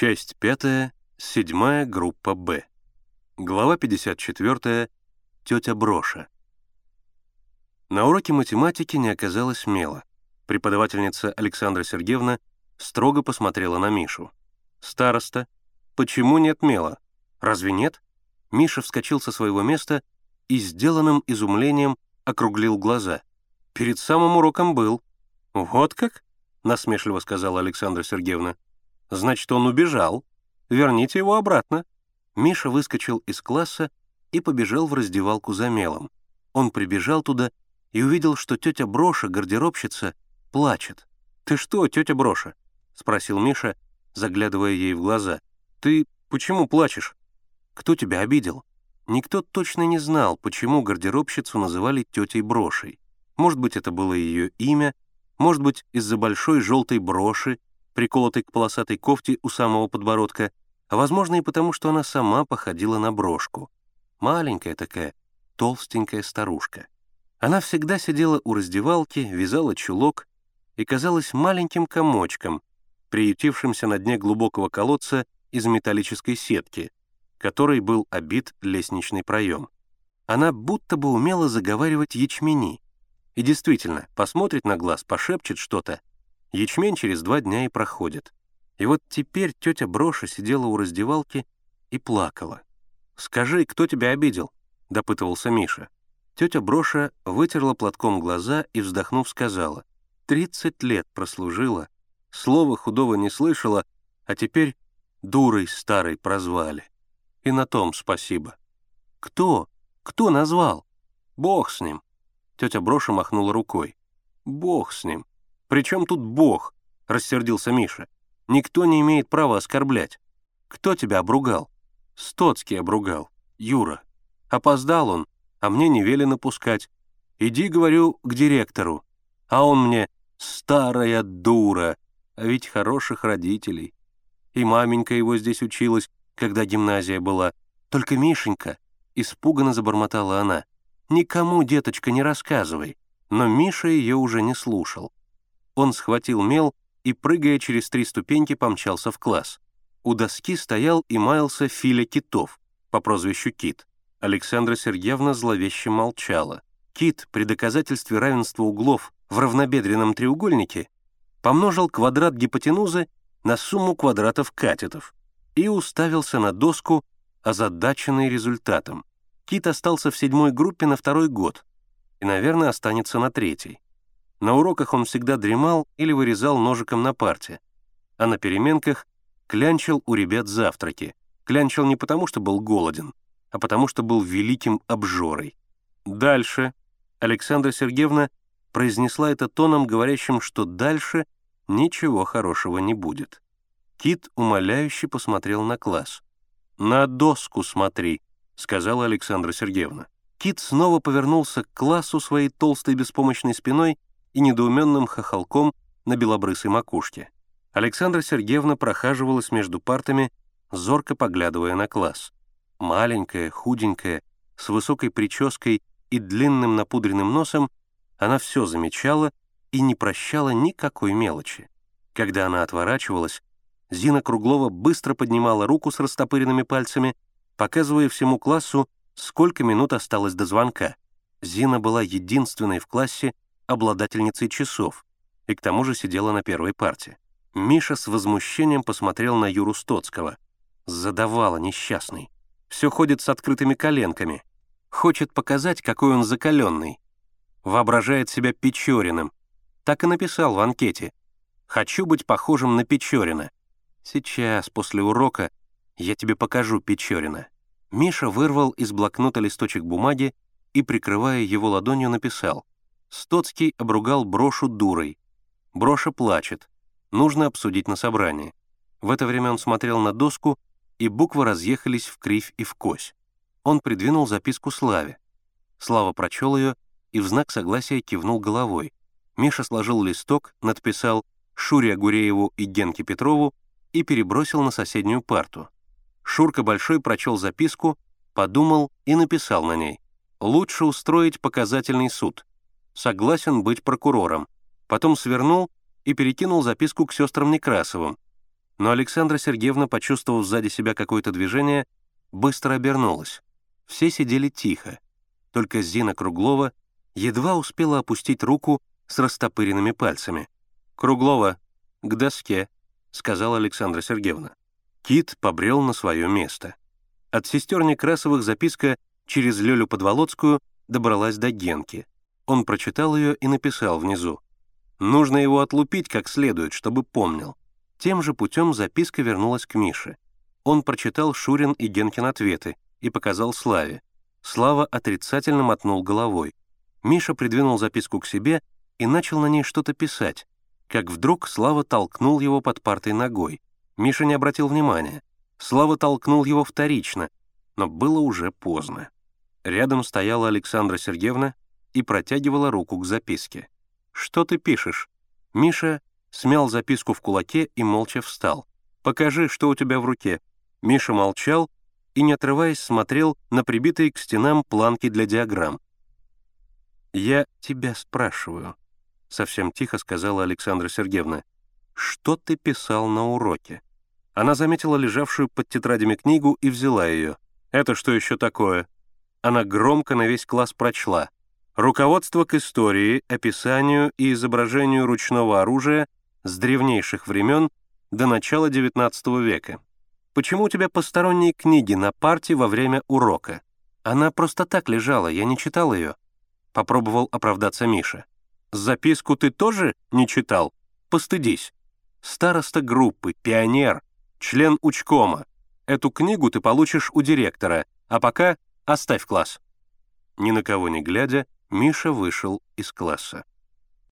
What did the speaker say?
Часть пятая, седьмая группа «Б». Глава 54. Тетя Броша. На уроке математики не оказалось мела. Преподавательница Александра Сергеевна строго посмотрела на Мишу. «Староста, почему нет мела? Разве нет?» Миша вскочил со своего места и сделанным изумлением округлил глаза. «Перед самым уроком был». «Вот как?» — насмешливо сказала Александра Сергеевна. «Значит, он убежал. Верните его обратно». Миша выскочил из класса и побежал в раздевалку за мелом. Он прибежал туда и увидел, что тетя Броша, гардеробщица, плачет. «Ты что, тетя Броша?» — спросил Миша, заглядывая ей в глаза. «Ты почему плачешь? Кто тебя обидел?» Никто точно не знал, почему гардеробщицу называли тетей Брошей. Может быть, это было ее имя, может быть, из-за большой желтой броши, приколотой к полосатой кофте у самого подбородка, а возможно и потому, что она сама походила на брошку. Маленькая такая, толстенькая старушка. Она всегда сидела у раздевалки, вязала чулок и казалась маленьким комочком, приютившимся на дне глубокого колодца из металлической сетки, которой был обит лестничный проем. Она будто бы умела заговаривать ячмени. И действительно, посмотрит на глаз, пошепчет что-то. Ячмень через два дня и проходит. И вот теперь тетя Броша сидела у раздевалки и плакала. «Скажи, кто тебя обидел?» — допытывался Миша. Тетя Броша вытерла платком глаза и, вздохнув, сказала. «Тридцать лет прослужила, слова худого не слышала, а теперь дурой старой прозвали». И на том спасибо. Кто? Кто назвал? Бог с ним. Тетя Броша махнула рукой. Бог с ним. Причем тут Бог? Рассердился Миша. Никто не имеет права оскорблять. Кто тебя обругал? Стоцкий обругал. Юра. Опоздал он, а мне не велено пускать. Иди, говорю, к директору. А он мне «старая дура», а ведь хороших родителей. И маменька его здесь училась, когда гимназия была. Только Мишенька, испуганно забормотала она. Никому, деточка, не рассказывай. Но Миша ее уже не слушал. Он схватил мел и, прыгая через три ступеньки, помчался в класс. У доски стоял и маялся Филя Китов по прозвищу Кит. Александра Сергеевна зловеще молчала. Кит при доказательстве равенства углов в равнобедренном треугольнике помножил квадрат гипотенузы на сумму квадратов катетов и уставился на доску, озадаченный результатом. Кит остался в седьмой группе на второй год и, наверное, останется на третий. На уроках он всегда дремал или вырезал ножиком на парте, а на переменках клянчил у ребят завтраки. Клянчил не потому, что был голоден, а потому, что был великим обжорой. Дальше Александра Сергеевна произнесла это тоном, говорящим, что дальше ничего хорошего не будет. Кит умоляюще посмотрел на класс. «На доску смотри», — сказала Александра Сергеевна. Кит снова повернулся к классу своей толстой беспомощной спиной и недоуменным хохолком на белобрысой макушке. Александра Сергеевна прохаживалась между партами, зорко поглядывая на класс. Маленькая, худенькая, с высокой прической и длинным напудренным носом, она все замечала и не прощала никакой мелочи. Когда она отворачивалась, Зина Круглова быстро поднимала руку с растопыренными пальцами, показывая всему классу, сколько минут осталось до звонка. Зина была единственной в классе обладательницей часов и к тому же сидела на первой парте. Миша с возмущением посмотрел на Юру Стоцкого. Задавала несчастный. Все ходит с открытыми коленками. Хочет показать, какой он закаленный. Воображает себя Печориным. Так и написал в анкете. «Хочу быть похожим на Печорина». «Сейчас, после урока, я тебе покажу Печорина». Миша вырвал из блокнота листочек бумаги и, прикрывая его ладонью, написал. Стоцкий обругал Брошу дурой. Броша плачет. Нужно обсудить на собрании. В это время он смотрел на доску, и буквы разъехались в кривь и в кось. Он придвинул записку Славе. Слава прочел ее и в знак согласия кивнул головой. Миша сложил листок, надписал Шуре Агурееву и Генке Петрову и перебросил на соседнюю парту. Шурка Большой прочел записку, подумал и написал на ней. «Лучше устроить показательный суд. Согласен быть прокурором». Потом свернул и перекинул записку к сестрам Некрасовым. Но Александра Сергеевна, почувствовав сзади себя какое-то движение, быстро обернулась. Все сидели тихо. Только Зина Круглова едва успела опустить руку с растопыренными пальцами. «Круглова, к доске», — сказала Александра Сергеевна. Кит побрел на свое место. От сестер Некрасовых записка через Лёлю Подволоцкую добралась до Генки. Он прочитал ее и написал внизу. «Нужно его отлупить как следует, чтобы помнил». Тем же путем записка вернулась к Мише. Он прочитал Шурин и Генкин ответы и показал Славе. Слава отрицательно мотнул головой. Миша придвинул записку к себе и начал на ней что-то писать, как вдруг Слава толкнул его под партой ногой. Миша не обратил внимания. Слава толкнул его вторично, но было уже поздно. Рядом стояла Александра Сергеевна и протягивала руку к записке. «Что ты пишешь?» Миша смял записку в кулаке и молча встал. «Покажи, что у тебя в руке». Миша молчал и, не отрываясь, смотрел на прибитые к стенам планки для диаграмм. «Я тебя спрашиваю», — совсем тихо сказала Александра Сергеевна. «Что ты писал на уроке?» Она заметила лежавшую под тетрадями книгу и взяла ее. «Это что еще такое?» Она громко на весь класс прочла. «Руководство к истории, описанию и изображению ручного оружия с древнейших времен до начала XIX века. Почему у тебя посторонние книги на парте во время урока? Она просто так лежала, я не читал ее. — попробовал оправдаться Миша. «Записку ты тоже не читал? Постыдись. Староста группы, пионер, член учкома. Эту книгу ты получишь у директора, а пока оставь класс». Ни на кого не глядя, Миша вышел из класса.